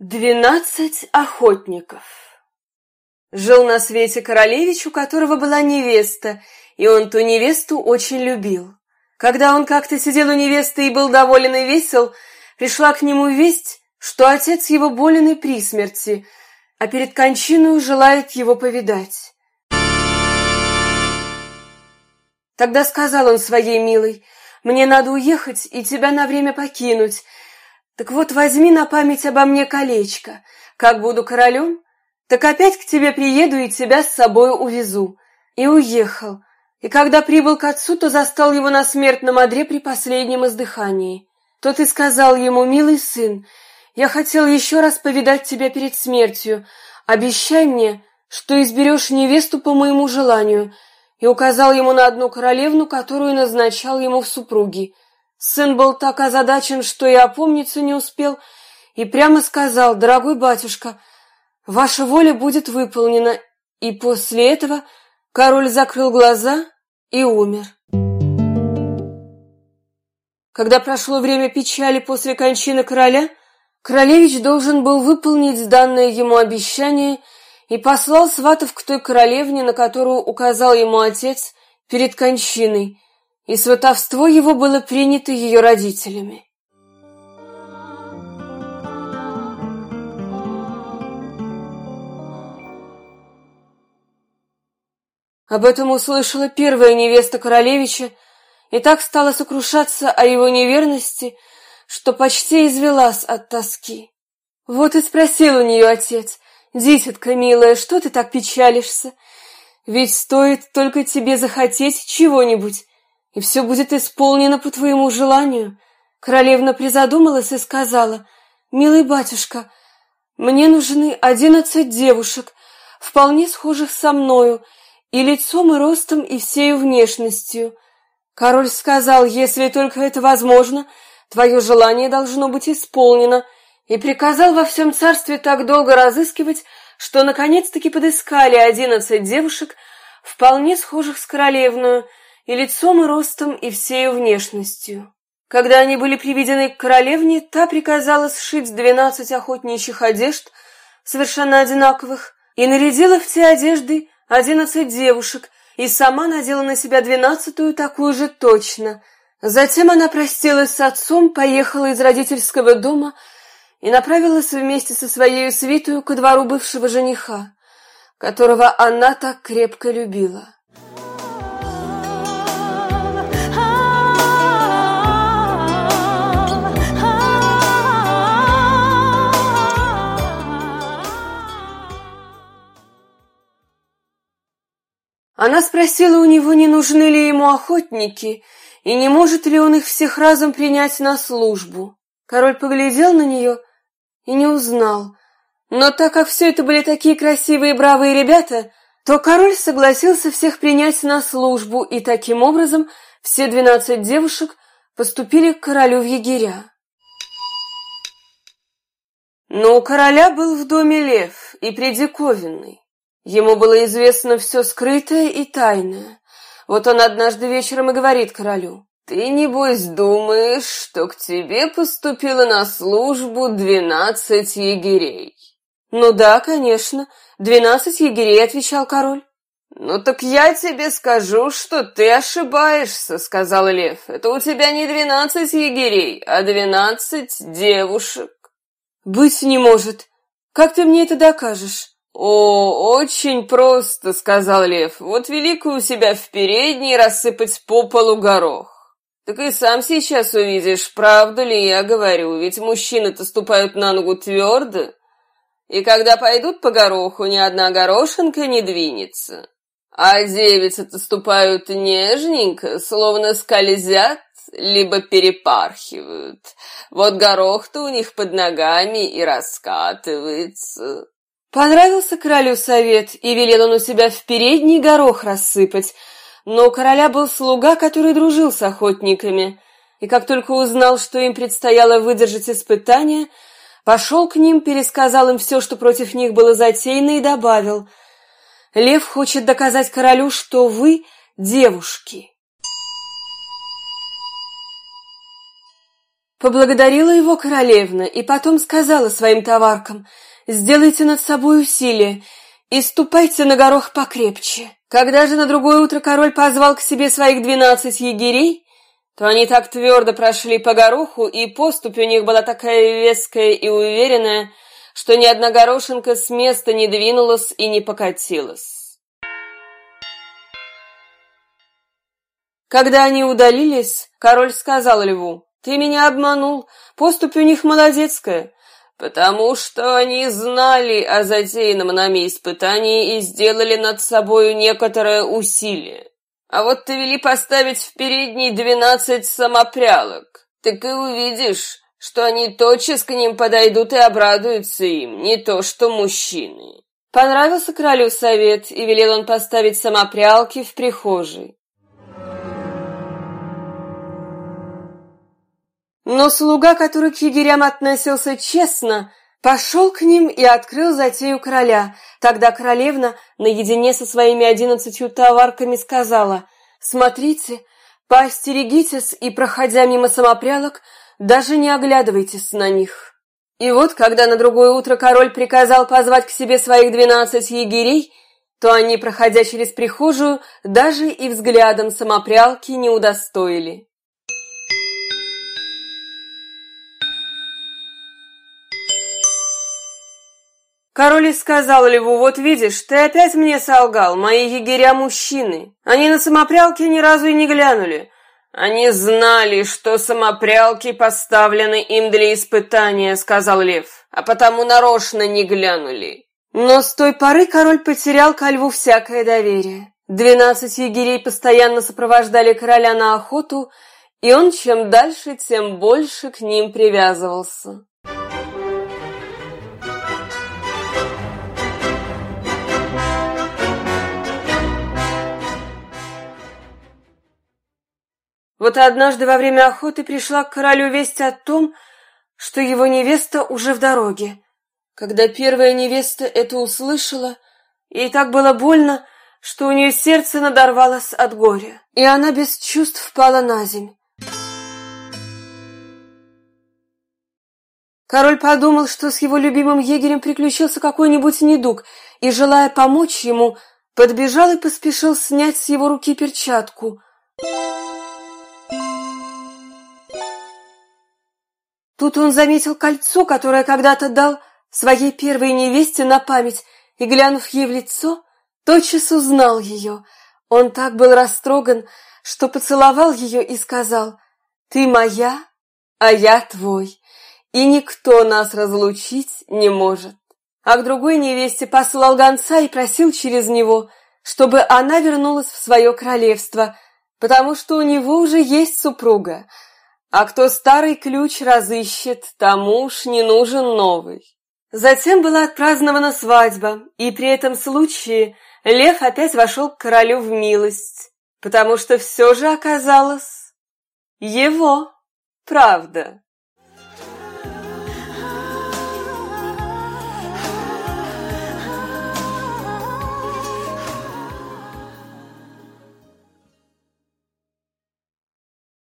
Двенадцать охотников Жил на свете королевич, у которого была невеста, и он ту невесту очень любил. Когда он как-то сидел у невесты и был доволен и весел, пришла к нему весть, что отец его болен и при смерти, а перед кончиной желает его повидать. Тогда сказал он своей милой, «Мне надо уехать и тебя на время покинуть, так вот, возьми на память обо мне колечко. Как буду королем, так опять к тебе приеду и тебя с собой увезу. И уехал. И когда прибыл к отцу, то застал его на смертном одре при последнем издыхании. Тот и сказал ему, милый сын, я хотел еще раз повидать тебя перед смертью. Обещай мне, что изберешь невесту по моему желанию, и указал ему на одну королевну, которую назначал ему в супруги. Сын был так озадачен, что и опомниться не успел, и прямо сказал, «Дорогой батюшка, ваша воля будет выполнена». И после этого король закрыл глаза и умер. Когда прошло время печали после кончины короля, королевич должен был выполнить данное ему обещание и послал сватов к той королевне, на которую указал ему отец перед кончиной, и сватовство его было принято ее родителями. Об этом услышала первая невеста королевича и так стала сокрушаться о его неверности, что почти извелась от тоски. Вот и спросил у нее отец, «Дитятка милая, что ты так печалишься? Ведь стоит только тебе захотеть чего-нибудь, и все будет исполнено по твоему желанию. Королевна призадумалась и сказала, «Милый батюшка, мне нужны одиннадцать девушек, вполне схожих со мною, и лицом, и ростом, и всею внешностью». Король сказал, «Если только это возможно, твое желание должно быть исполнено», и приказал во всем царстве так долго разыскивать, что наконец-таки подыскали одиннадцать девушек, вполне схожих с королевную, и лицом, и ростом, и всею внешностью. Когда они были приведены к королевне, та приказала сшить двенадцать охотничьих одежд, совершенно одинаковых, и нарядила в те одежды одиннадцать девушек, и сама надела на себя двенадцатую такую же точно. Затем она простилась с отцом, поехала из родительского дома и направилась вместе со своей свитою ко двору бывшего жениха, которого она так крепко любила. Она спросила у него, не нужны ли ему охотники, и не может ли он их всех разом принять на службу. Король поглядел на нее и не узнал. Но так как все это были такие красивые и бравые ребята, то король согласился всех принять на службу, и таким образом все двенадцать девушек поступили к королю в егеря. Но у короля был в доме лев и предиковинный. Ему было известно все скрытое и тайное. Вот он однажды вечером и говорит королю, «Ты, небось, думаешь, что к тебе поступило на службу двенадцать егерей?» «Ну да, конечно, двенадцать егерей», — отвечал король. «Ну так я тебе скажу, что ты ошибаешься», — сказал лев. «Это у тебя не двенадцать егерей, а двенадцать девушек». «Быть не может. Как ты мне это докажешь?» «О, очень просто», — сказал лев. «Вот великую себя в передней рассыпать по полу горох. Так и сам сейчас увидишь, правду ли я говорю, ведь мужчины-то ступают на ногу твердо, и когда пойдут по гороху, ни одна горошинка не двинется. А девицы-то ступают нежненько, словно скользят, либо перепархивают. Вот горох-то у них под ногами и раскатывается». Понравился королю совет, и велел он у себя в передний горох рассыпать. Но у короля был слуга, который дружил с охотниками, и как только узнал, что им предстояло выдержать испытание, пошел к ним, пересказал им все, что против них было затеяно, и добавил, «Лев хочет доказать королю, что вы девушки». Поблагодарила его королевна и потом сказала своим товаркам, «Сделайте над собой усилие и ступайте на горох покрепче». Когда же на другое утро король позвал к себе своих двенадцать егерей, то они так твердо прошли по гороху, и поступь у них была такая веская и уверенная, что ни одна горошинка с места не двинулась и не покатилась. Когда они удалились, король сказал льву, «Ты меня обманул, поступь у них молодецкая, потому что они знали о затеянном нами испытании и сделали над собою некоторое усилие. А вот ты вели поставить в передней двенадцать самопрялок, так и увидишь, что они тотчас к ним подойдут и обрадуются им, не то что мужчины. Понравился королю совет, и велел он поставить самопрялки в прихожей. Но слуга, который к егерям относился честно, пошел к ним и открыл затею короля. Тогда королевна наедине со своими одиннадцатью товарками сказала, «Смотрите, поостерегитесь и, проходя мимо самопрялок, даже не оглядывайтесь на них. И вот, когда на другое утро король приказал позвать к себе своих двенадцать егерей, то они, проходя через прихожую, даже и взглядом самопрялки не удостоили. Король сказал Льву, вот видишь, ты опять мне солгал, мои егеря мужчины. Они на самопрялке ни разу и не глянули, «Они знали, что самопрялки поставлены им для испытания», — сказал Лев, «а потому нарочно не глянули». Но с той поры король потерял ко льву всякое доверие. Двенадцать егерей постоянно сопровождали короля на охоту, и он чем дальше, тем больше к ним привязывался. Вот однажды во время охоты пришла к королю весть о том, что его невеста уже в дороге. Когда первая невеста это услышала, ей так было больно, что у нее сердце надорвалось от горя, и она без чувств впала на земь. Король подумал, что с его любимым егерем приключился какой-нибудь недуг, и, желая помочь ему, подбежал и поспешил снять с его руки перчатку — Тут он заметил кольцо, которое когда-то дал своей первой невесте на память, и, глянув ей в лицо, тотчас узнал ее. Он так был растроган, что поцеловал ее и сказал, «Ты моя, а я твой, и никто нас разлучить не может». А к другой невесте послал гонца и просил через него, чтобы она вернулась в свое королевство, потому что у него уже есть супруга, а кто старый ключ разыщет, тому уж не нужен новый. Затем была отпразднована свадьба, и при этом случае Лев опять вошел к королю в милость, потому что все же оказалось его правда.